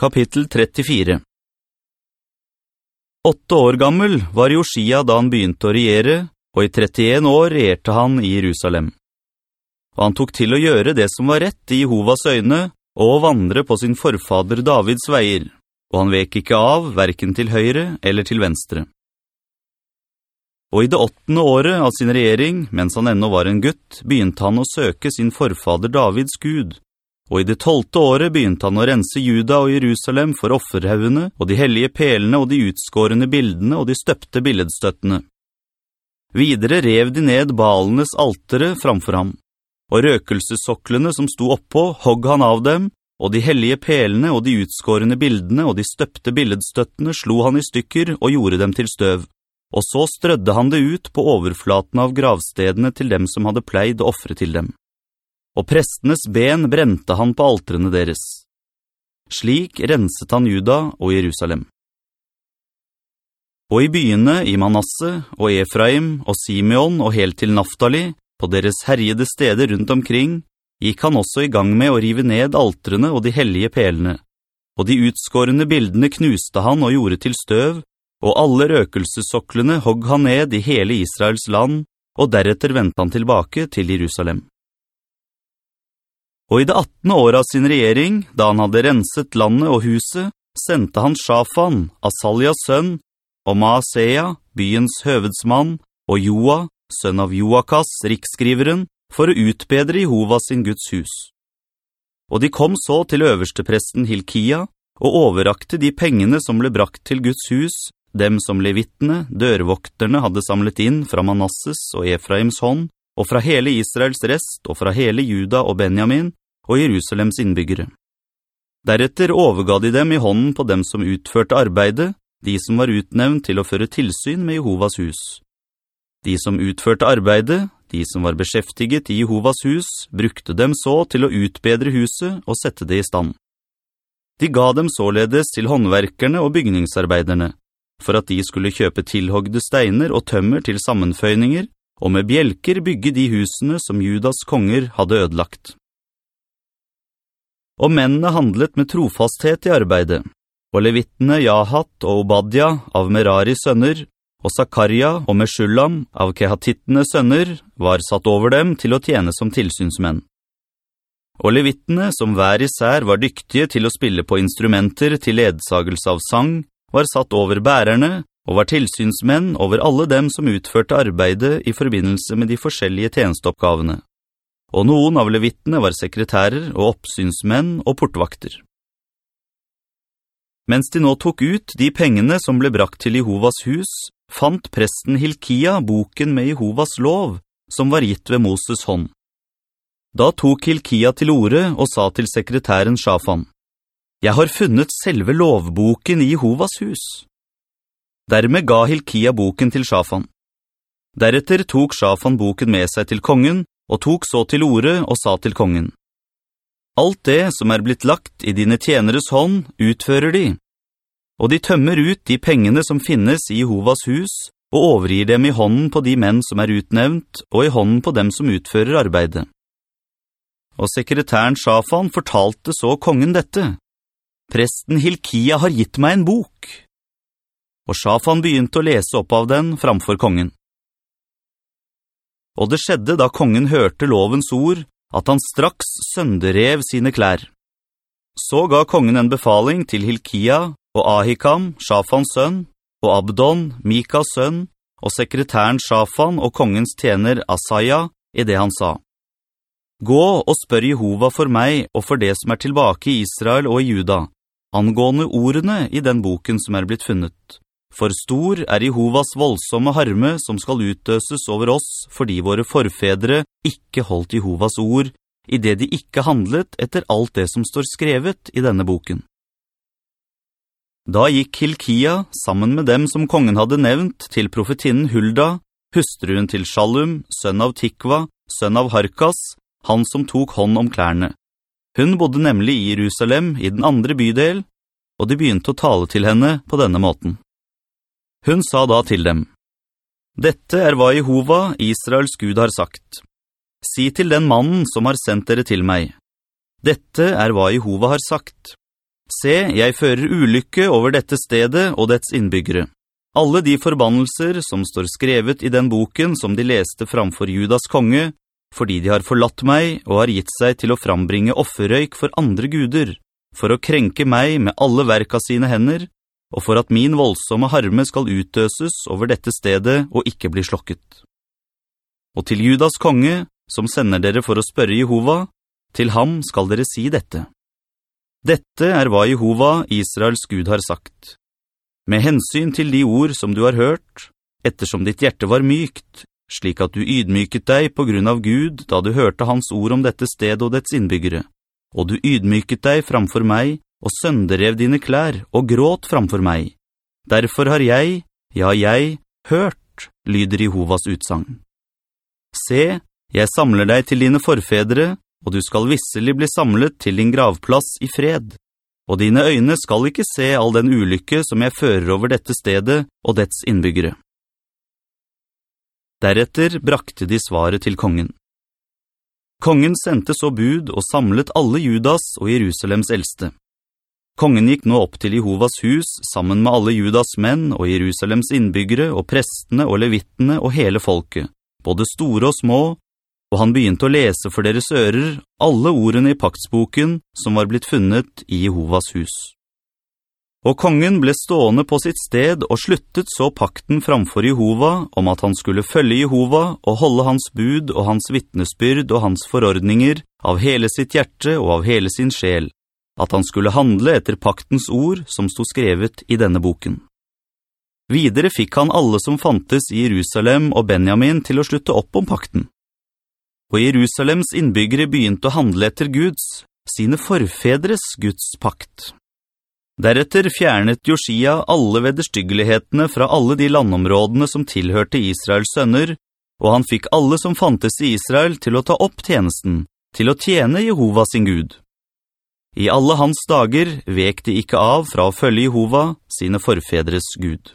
Kapittel 34 Åtte år gammel var Josia da han begynte å regjere, og i 31 år regjerte han i Jerusalem. Og han tok til å gjøre det som var rett i Jehovas øyne, og vandre på sin forfader Davids veier, og han vek ikke av, hverken til høyre eller til venstre. Og i det åttende året av sin regjering, mens han enda var en gutt, begynte han å søke sin forfader Davids Gud, og i det tolte året begynte han å rense Juda og Jerusalem for offerhaugene og de hellige pelene og de utskårende bildene og de støpte billedstøttene. Videre rev de ned balenes altere framfor ham, og røkelsesoklene som sto oppå hogg han av dem, og de hellige pelene og de utskårende bildene og de støpte billedstøttene slo han i stykker og gjorde dem til støv. Og så strødde han det ut på overflaten av gravstedene til dem som hadde pleid å offre til dem og prestenes ben brente han på altrene deres. Slik renset han Juda og Jerusalem. Og i byene i Manasse og Efraim og Simeon og helt til Naftali, på deres herjede steder rundt omkring, gikk han også i gang med å rive ned altrene og de hellige pelene, og de utskårende bildene knuste han og gjorde til støv, og alle røkelsessoklene hogg han ned i hele Israels land, og deretter ventet han tilbake til Jerusalem. Og i det 18. året av sin regjering, da han hadde renset landet og huset, sendte han Shafan, Asalias sønn, og Maasea, byens høvedsmann, og Joa, sønn av Joakas, riksskriveren, for å utbedre Jehova sin Guds hus. Og de kom så til øverstepresten Hilkia, og overrakte de pengene som ble brakt til Guds hus, dem som levittene, dørvokterne, hadde samlet inn fra Manasses og Efraims hånd, og fra hele Israels rest, og fra hele Juda og Benjamin, og Jerusalems innbyggere. Deretter overga de dem i hånden på dem som utførte arbeidet, de som var utnevnt til å føre tilsyn med Jehovas hus. De som utførte arbeidet, de som var beskjeftiget i Jehovas hus, brukte dem så til å utbedre huset og sette det i stand. De ga dem således til håndverkerne og bygningsarbeiderne, for at de skulle kjøpe tilhogde steiner og tømmer til sammenføyninger, og med bjelker bygge de husene som Judas konger hadde ødelagt. Og mennene handlet med trofasthet i arbeidet, og levittene Jahat og Obadja av Merari sønner, og Zakaria og Meshulam av Kehatittene sønner var satt over dem til å tjene som tilsynsmenn. Og levittene, som hver især var dyktige til å spille på instrumenter til ledsagelse av sang, var satt over bærerne, og var tilsynsmenn over alle dem som utførte arbeidet i forbindelse med de forskjellige tjenesteoppgavene og noen av levittene var sekretærer og oppsynsmenn og portvakter. Mens de nå tok ut de pengene som ble brakt til Jehovas hus, fant presten Hilkia boken med Jehovas lov, som var gitt ved Moses hånd. Da tok Hilkia til orde og sa til sekretæren Shafan, «Jeg har funnet selve lovboken i Jehovas hus.» Dermed ga Hilkia boken til Shafan. Deretter tok Shafan boken med seg til kongen, og tok så til orde og sa til kongen, «Alt det som er blitt lagt i dine tjeneres hånd, utfører de, og de tømmer ut de pengene som finnes i Jehovas hus, og overgir dem i hånden på de menn som er utnevnt, og i hånden på dem som utfører arbeidet.» Og sekretæren Shafan fortalte så kongen dette, «Presten Hilkia har gitt meg en bok.» Og Shafan begynte å lese opp av den framfor kongen. Og det skjedde da kongen hørte lovens ord, at han straks sønderev sine klær. Så ga kongen en befaling til Hilkia og Ahikam, Shafans sønn, og Abdon, Mikas sønn, og sekretæren Shafan og kongens tjener Asaya, i det han sa. Gå og spør Jehova for meg og for det som er tilbake i Israel og i Juda, angående ordene i den boken som er blitt funnet. For stor er Jehovas voldsomme harme som skal utdøses over oss, fordi våre forfedre ikke holdt Jehovas ord, i det de ikke handlet etter alt det som står skrevet i denne boken. Da gikk Hilkia, sammen med dem som kongen hadde nevnt, til profetinnen Hulda, hustruen til Shalum, sønn av Tikva, sønn av Harkas, han som tok hånd om klærne. Hun bodde nemlig i Jerusalem, i den andre bydel, og de begynte å tale til henne på denne måten. Hun sa da til dem, «Dette er hva Jehova, Israels Gud, har sagt. Si til den mannen som har sendt dere til meg, «Dette er hva Jehova har sagt. Se, jeg fører ulykke over dette stedet og dets innbyggere. Alle de forbannelser som står skrevet i den boken som de leste framfor Judas konge, fordi de har forlatt meg og har gitt seg til å frambringe offerøyk for andre guder, for å krenke meg med alle verka sine hender, og for at min voldsomme harme skal utøses over dette stedet og ikke bli slokket. Og til Judas konge, som sender dere for å spørre Jehova, til ham skal dere si dette. Dette er hva Jehova, Israels Gud, har sagt. Med hensyn til de ord som du har hørt, ettersom ditt hjerte var mykt, slik at du ydmyket deg på grunn av Gud da du hørte hans ord om dette sted og dets innbyggere, og du ydmyket deg framfor meg og sønderev dine klær og gråt framfor meg. Derfor har jeg, ja jeg, hørt, lyder Jehovas utsang. Se, jeg samler deg til dine forfedre, og du skal visselig bli samlet til din gravplass i fred. Og dine øyne skal ikke se all den ulykke som jeg fører over dette stedet og dets innbyggere. Deretter brakte de svaret til kongen. Kongen sendte så bud og samlet alle Judas og Jerusalems eldste. Kongen gikk nå opp til Jehovas hus sammen med alle Judas menn og Jerusalems innbyggere og prestene og levittene og hele folket, både store og små, og han begynte å lese for deres ører alle ordene i paktsboken som var blitt funnet i Jehovas hus. Og kongen ble stående på sitt sted og sluttet så pakten framfor Jehova om at han skulle følge Jehova og holde hans bud og hans vittnesbyrd og hans forordninger av hele sitt hjerte og av hele sin sjel, at han skulle handle etter paktens ord som stod skrevet i denne boken. Videre fikk han alle som fantes i Jerusalem og Benjamin til å slutte opp om pakten og Jerusalems innbyggere begynte å handle etter Guds, sine forfedres Guds pakt. Deretter fjernet Josia alle vederstyggelighetene fra alle de landområdene som tilhørte Israels sønner, og han fikk alle som fantes i Israel til å ta opp tjenesten, til å tjene Jehova sin Gud. I alle hans dager vek de ikke av fra å følge Jehova, sine forfedres Gud.